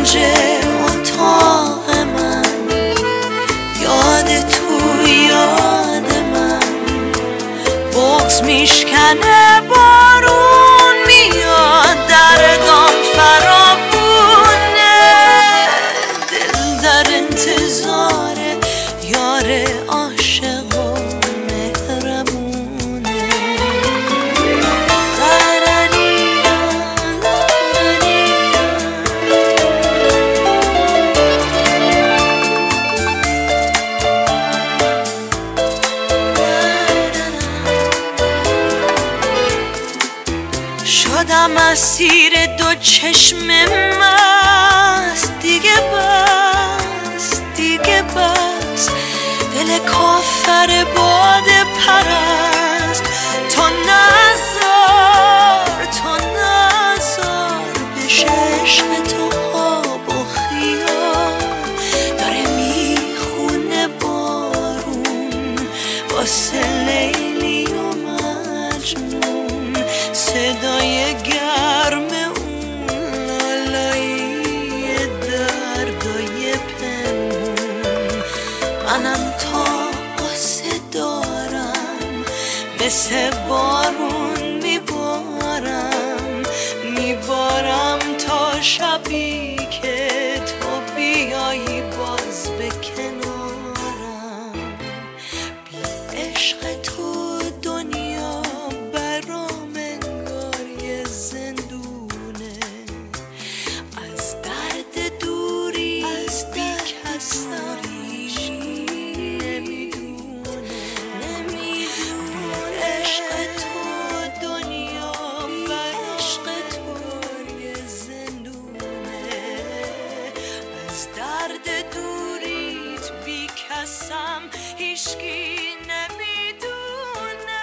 کنج اتاق من. یاد تو یاد من. بغز میشکنه با شدم اسیر دو چشم مست. دیگه بس دیگه بس. دل کافر باده پرست. تو نذار تو نذار بشه عشق تو آب و خیال. داره می‌خونه بارون. واسه لیلی و مجنون. صدای گرم اون لالایی دردای پنهون. منم تا غصه دارم مث بارون میبارم. میبارم تا شبی درد دوریت بی کسم هیشگی نمی‌دونه.